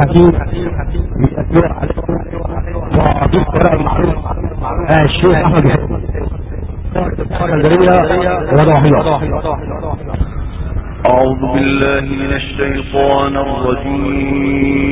حكيم حكيم بيأثر عليكم وأضيف المعروف الشيخ أحمد بن أعوذ بالله من الشيطان الرجيم.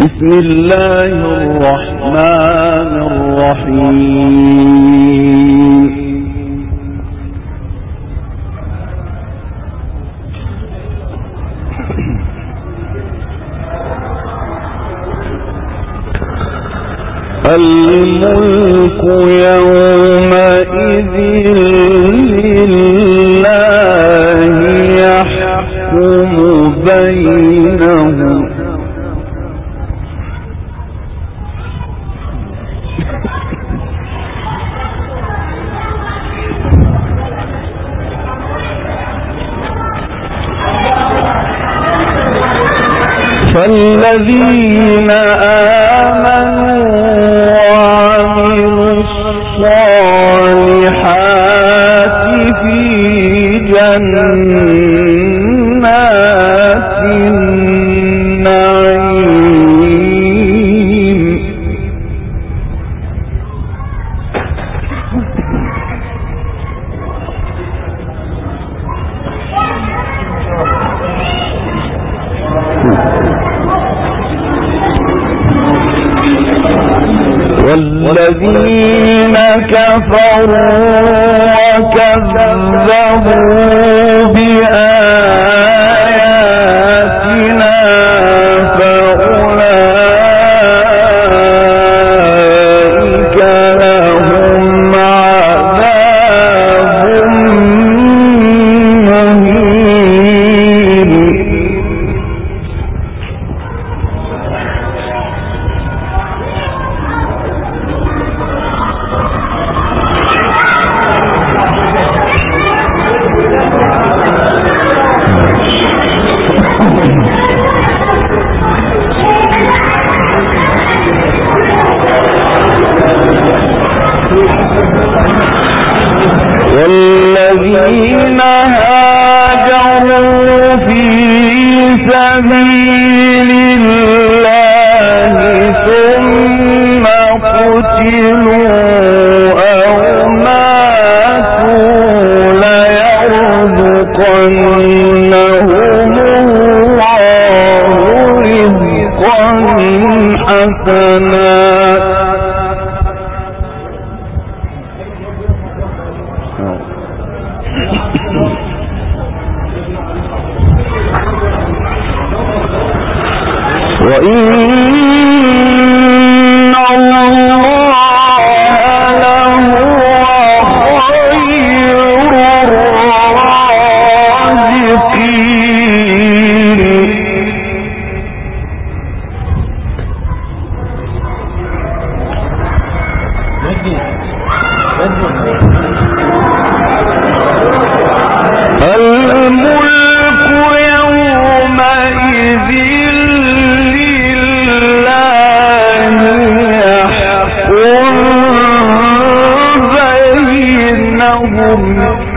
بسم الله الرحمن الرحيم. الملك يوم الله إن Amen.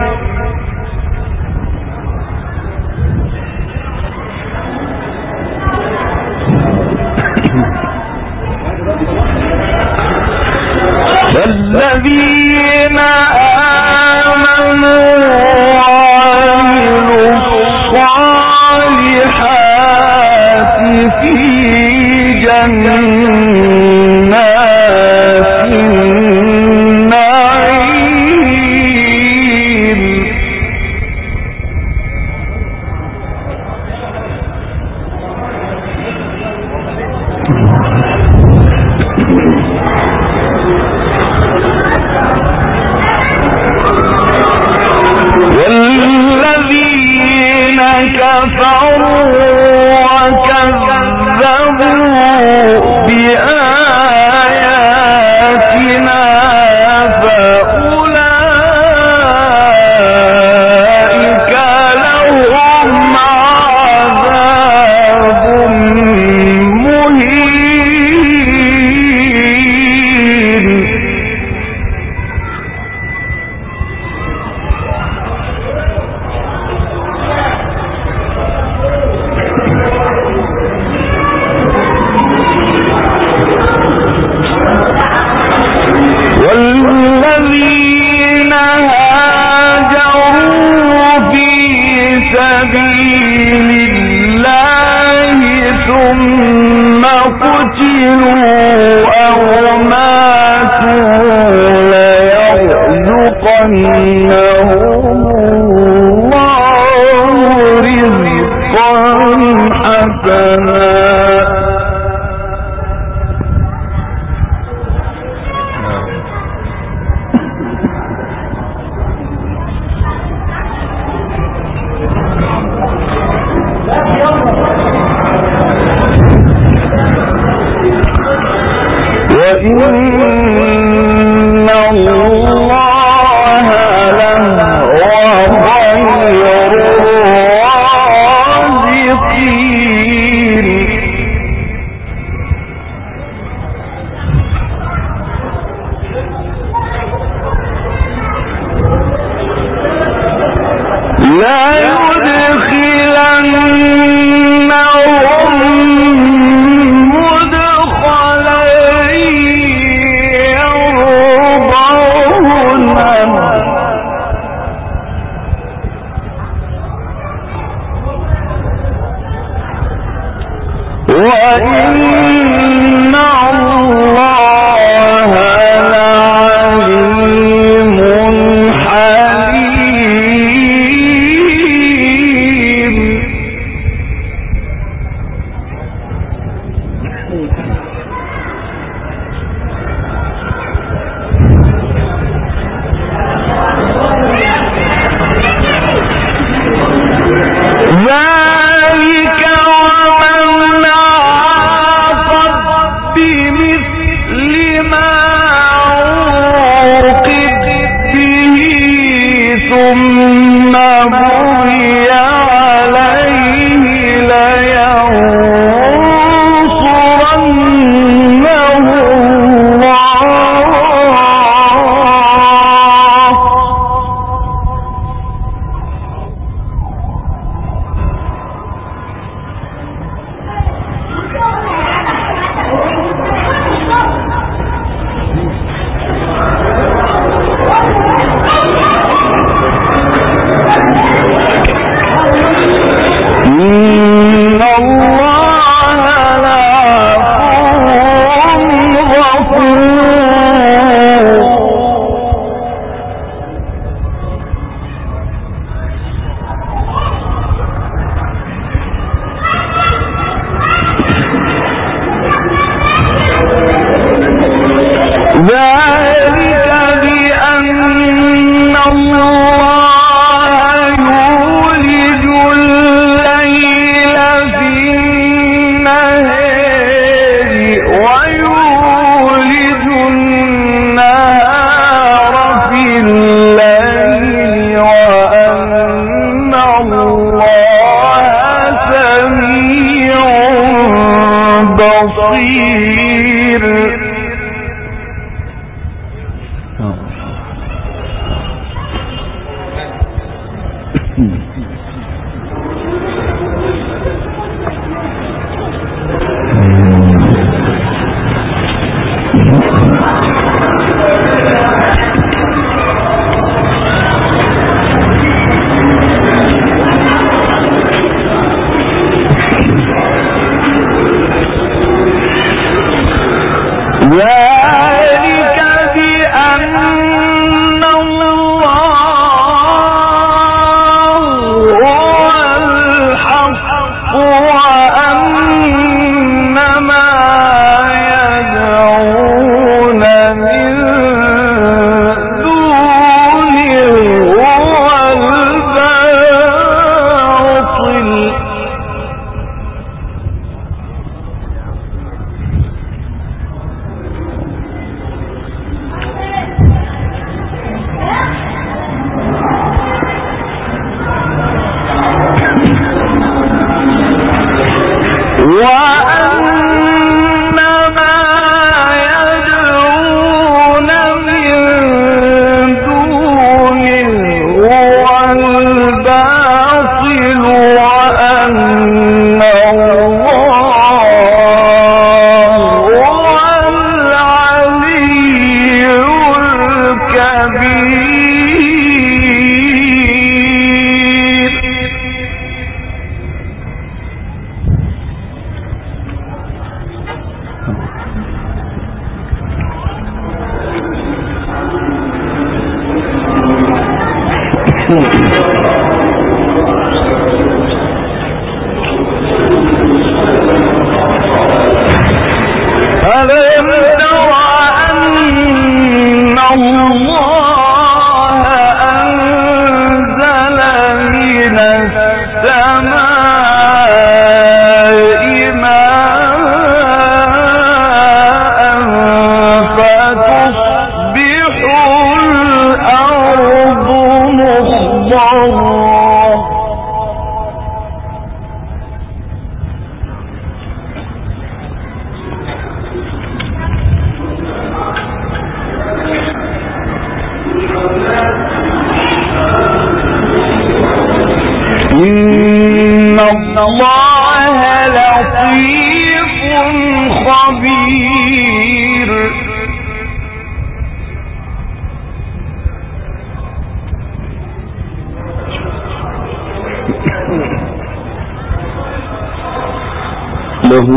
له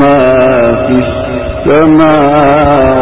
ما في السماوات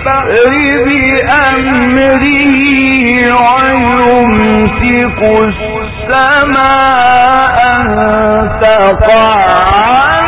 البحر بأمره ويمسك السماء أن تقع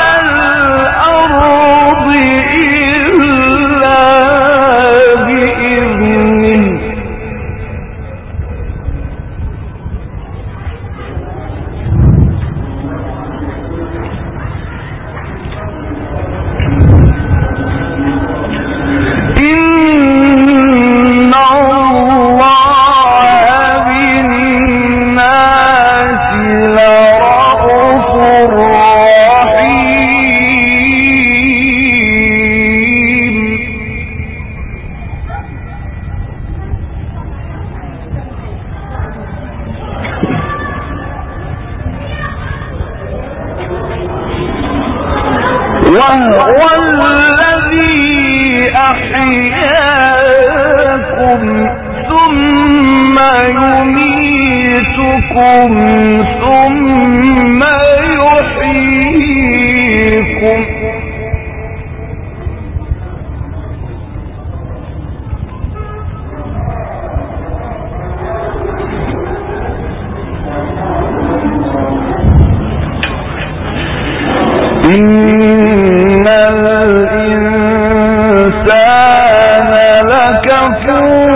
کیوں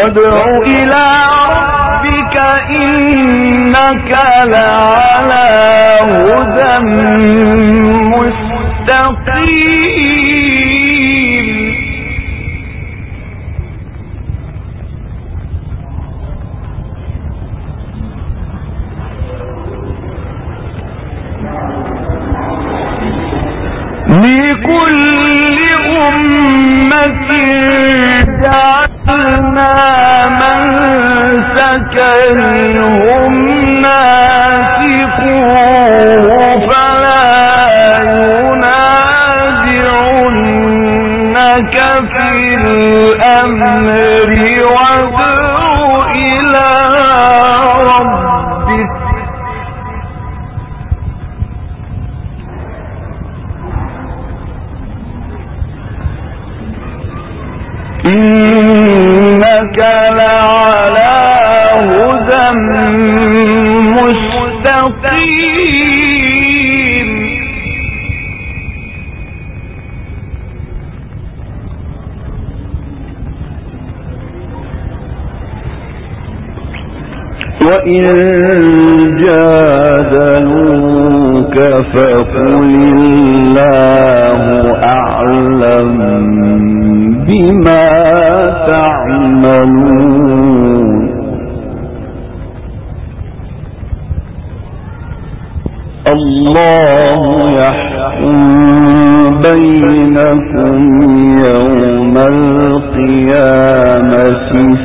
وادع إلى ربك إنك لعلى هدى مستقيم. لكل أمة دار سكنهم ناسقون جادلوك فقل الله أعلم بما تعملون. الله يحكم بينكم يوم القيامة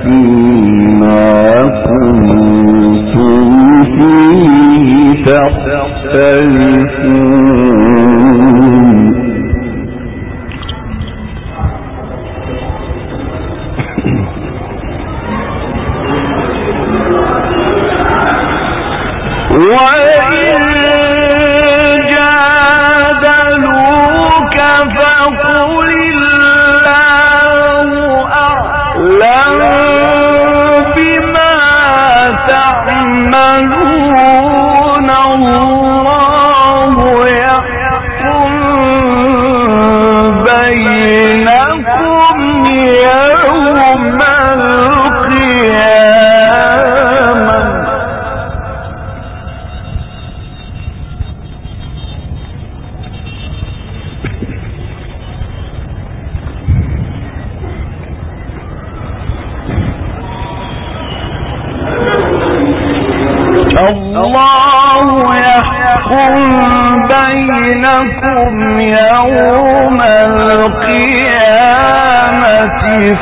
فيما كنتم فيه تختلفون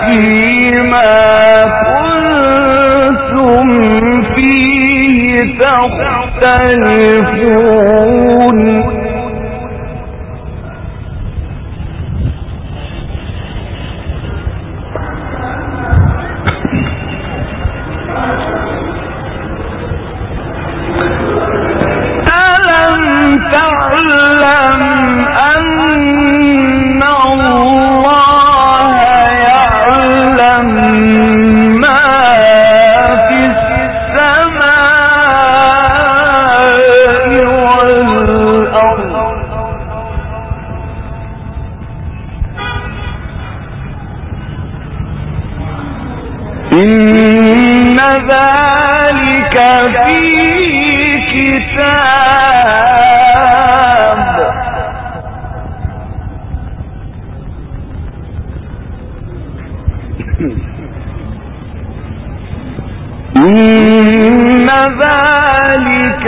فيما كنتم فيه تختلفون إن ذلك في كتاب. ذلك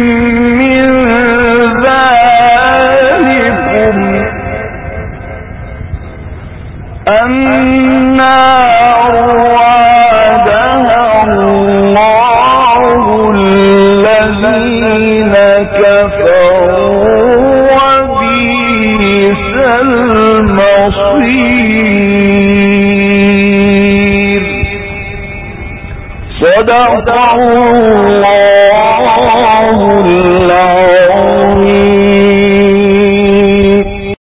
أنا